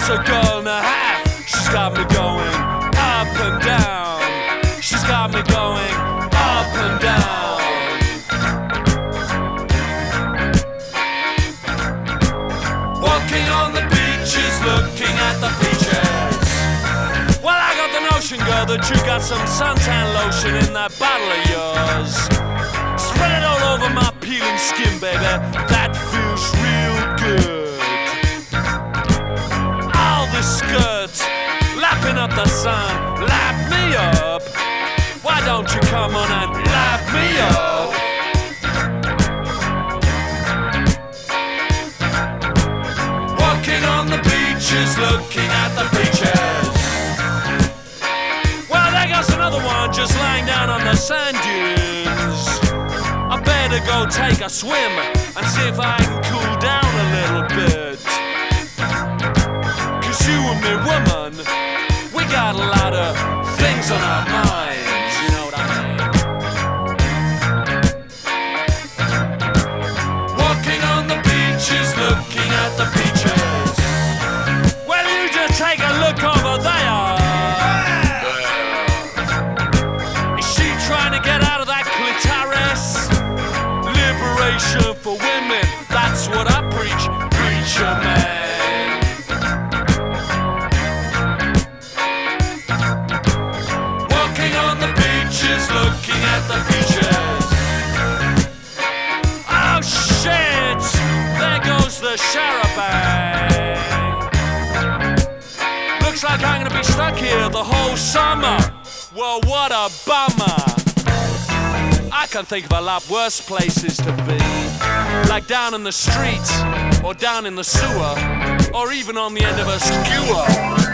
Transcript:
was a girl and a half. She's got me going up and down. She's got me going up and down. Walking on the beaches, looking at the beaches. Well, I got the notion, girl, that you got some suntan lotion in that bottle of yours. Spread it all over my peeling skin, baby. That feels real good. The sun, lap me up. Why don't you come on and lap me up? Walking on the beaches, looking at the beaches. Well, there goes another one just lying down on the sand dunes. I better go take a swim and see if I can cool down a little bit. On our minds, you know what I mean? Walking on the beaches, looking at the beaches. Well, you just take a look over there. Is she trying to get out of that clitoris? Liberation for women, that's what I preach, preacher man. Oh, eh? can think of a lot worse places to be. Like down in the street, or down in the sewer, or even on the end of a skewer.